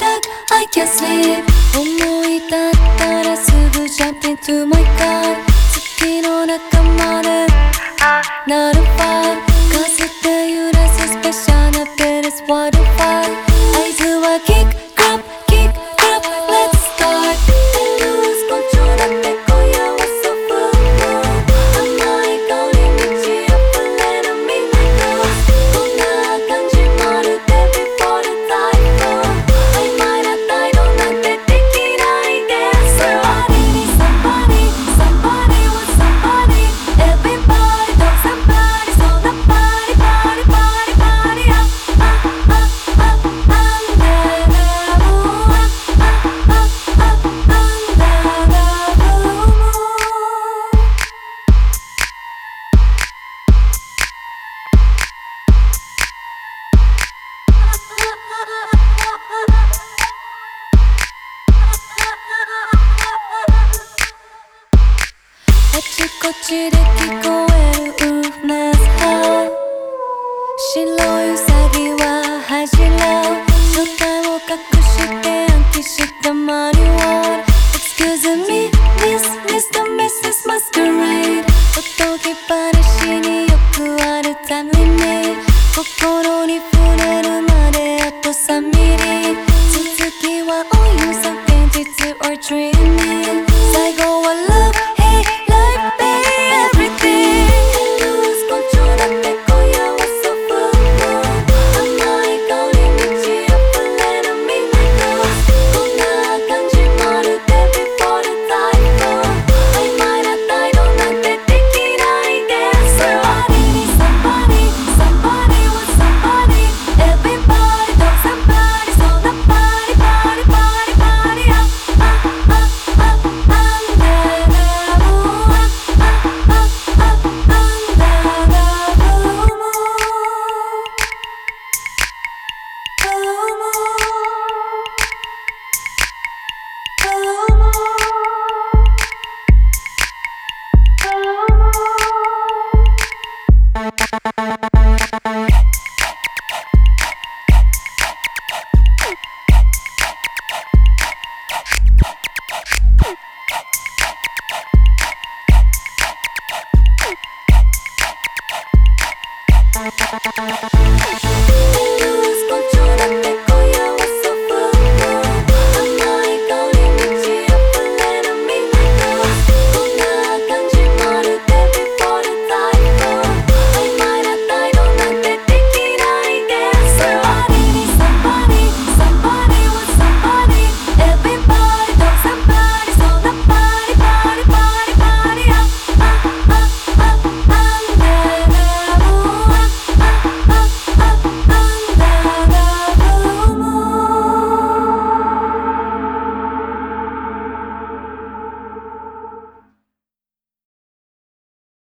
I can't sleep. 思い立ったらすぐジャンピントゥモイカー月の中まで。なるファイ風でちこちで聞こえるウルフナスハウ白いウサギは恥じらう正体を隠して暗記したマニュアル Excuse me, Miss, Mr. Mrs. Masquerade おとぎ話によくあるタイムリミット心に触れるまであと3ミリ続きは All you 叫ん実 or dreaming 最後は